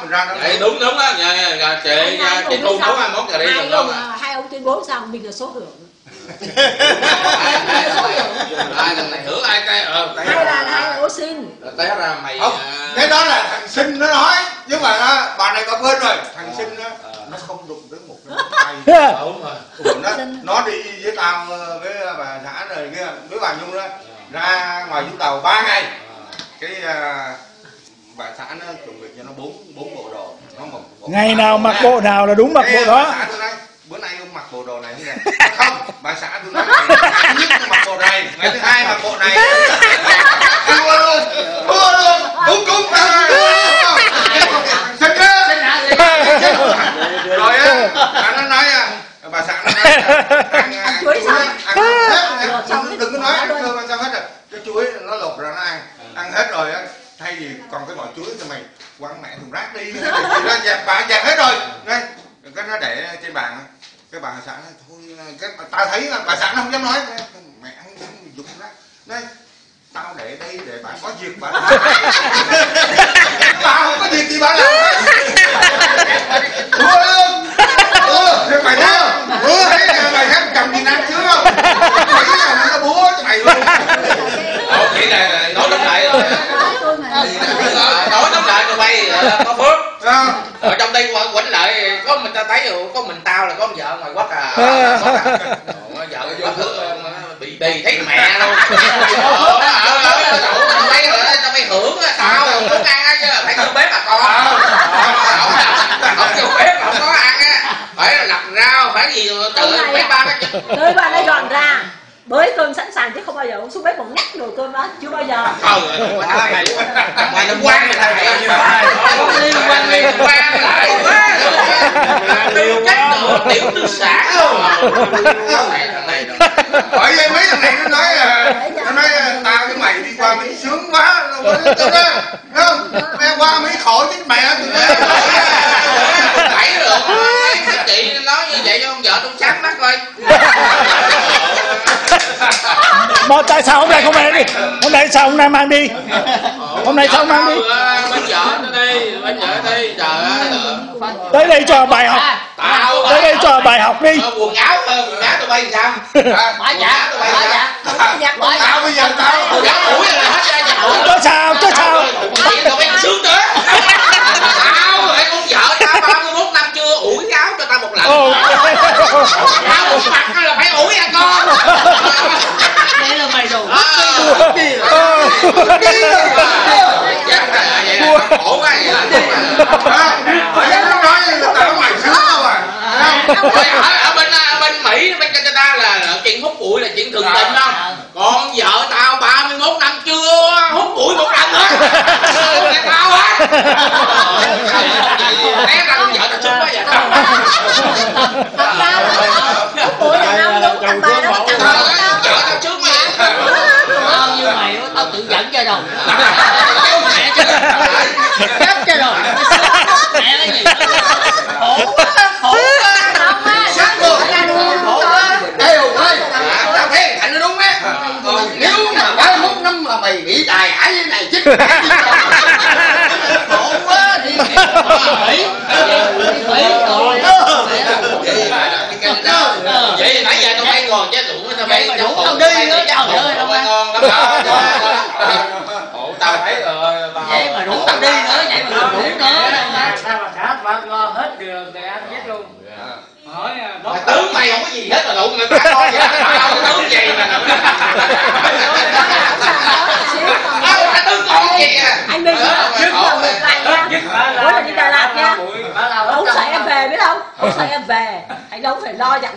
mình ra đó. Vậy đúng đúng á, nhà, nhà, nhà, chị Hai nhà, chị thu nấu hai món cà ri hai ông, à? hai ông tuyên bố sao? Mình là số hưởng. Ai lần này hưởng ai cái? Ờ té hay là hai ô xin. té ra mày không à, cái đó là thằng sinh nó nói. Nhưng mà nó, bà này bà quên rồi. Thằng sinh nó nó không đụng tới một cái tay. Đúng rồi. Ủa, nó, nó đi với tao ờ, với bà xã rồi kia với bà nhung đó. Ra ngoài vũng tàu ba ngày. Cái à, bà xã nó chuẩn bị cho nó bốn bốn bộ đồ. Nó một bộ ngày nào mặc bộ nào là đúng mặc Cái, bộ bà đó. xã tôi nói bữa nay ông mặc bộ đồ này đẹp. Không bà xã tôi nói ngày thứ nhất mặc bộ này ngày thứ hai mặc bộ này. Thua luôn thua luôn. Cúng cúng xin rồi á bà nó nói à, bà xã nó nói à, ăn à, chuối xong. ăn hết. Xong đừng, có nói ăn cơm ăn xong hết rồi. Cái chuối nó lột ra nó ăn. Ăn hết rồi á thay vì còn cái vỏ chuối cho mày, quăng mẹ thùng rác đi. Nó dẹp bà, dẹp hết rồi. Đây, cái nó để trên bàn. Cái bà xã nói, thôi, cái bà- tao thấy là bà xã nó không dám nói. Mẹ ăn dám dùng rác. Đây, tao để đây để bà có việc, bà làm. tao không có việc gì bà làm thua luôn thua thế mày thấy không thua thấy là mày thấy chồng gì nam chưa không mày thấy là nó búa cho mày luôn Ủa, chỉ là nói tóm lại rồi nói tôi mà nói tóm là có phước ở trong đây quẩn quẩn lại có mình ta thấy rồi có mình tao là có vợ ngoài quất à Ờ, à. Vợ vô thứ bị đi thấy mẹ luôn Ờ, ờ, ờ, tao thấy rồi tao phải hưởng á tao không muốn ăn á chứ phải vô bếp mà con không vô bếp không có ăn á phải lặt rau phải gì phải à? ba cái nơi bạn ấy dọn ra bới cơm sẵn sàng chứ không bao giờ ông xuống bếp còn nhắc nồi cơm đó chưa bao giờ. Ờ quá này. Mày nó quan lại liên quan liên quan lại quá tư cách nữa tiểu tư sản thằng này. Bởi vì mấy thằng này nó nói nó nói tao với mày đi qua mỹ sướng quá nó đó Thấy không? Em qua mỹ khổ chết mẹ tụi nó. Rồi. Các chị nói như vậy cho con vợ tôi sáng mắt coi mà tại sao hôm nay không mang đi? Hôm nay sao hôm nay mang đi? Hôm nay sao mang đi? Bên vợ nó đi bên vợ đi. Trời ơi tới đây cho bài học. Tao tới đây cho bài học đi. Ờ, quần áo ờ, quần áo tụi bay làm. Sao bỏ dạ tụi bỏ bay dạ làm giặt bỏ dạ tao bây giờ tao Ủa, gắn mũi là hết ra giặt mũi Chứ sao, chứ sao? Chuyện tụi bay sướng nữa Tao lại con vợ tao 31 năm chưa ủi áo cho tao một lần Ồ. Tao một mặt là phải ủi à con đây là mày đồ Ờ. Chắc là vậy là khổ quá vậy là tao mày đâu à. Rồi, ở, ở bên ở bên Mỹ bên Canada là, là chuyện hút bụi là chuyện thường tình không còn vợ tao 31 năm chưa hút bụi một lần nữa. Là tao á té ra con vợ tao sướng quá vậy. Thật ra là tuổi đàn ông đúng thằng bà có đâu vợ tao sướng quá. Vậy Bao như mày tao tự dẫn cho rồi. Mẹ chứ Chết cái rồi Mẹ cái gì Khổ quá Khổ quá không á Sát luôn. khổ quá Ê hùng ơi tao thấy nó đúng á nếu mà 31 năm mà mày bị tài ải như này chết Khổ quá Đi Mỹ Mỹ rồi vậy mà nãy giờ tao bay còn chứ đủ tao bay cho đủ tao đi nữa, trời ơi, tao đâu bay ngon lắm tao thấy rồi Vậy mà đủ tao đi nữa Vậy mà đủ nữa sao ba lo hết đường thì ăn chết luôn. Hỏi à, Mà tướng mày không có gì hết mà đụng người ta lo vậy. Tao tướng gì mà. Tao là tướng con gì à. Anh Minh nhưng mà ngược lại nha. mỗi lần đi Đà Lạt nha. ông sợ em về biết không? Ông sợ em về. Anh đâu phải lo dặn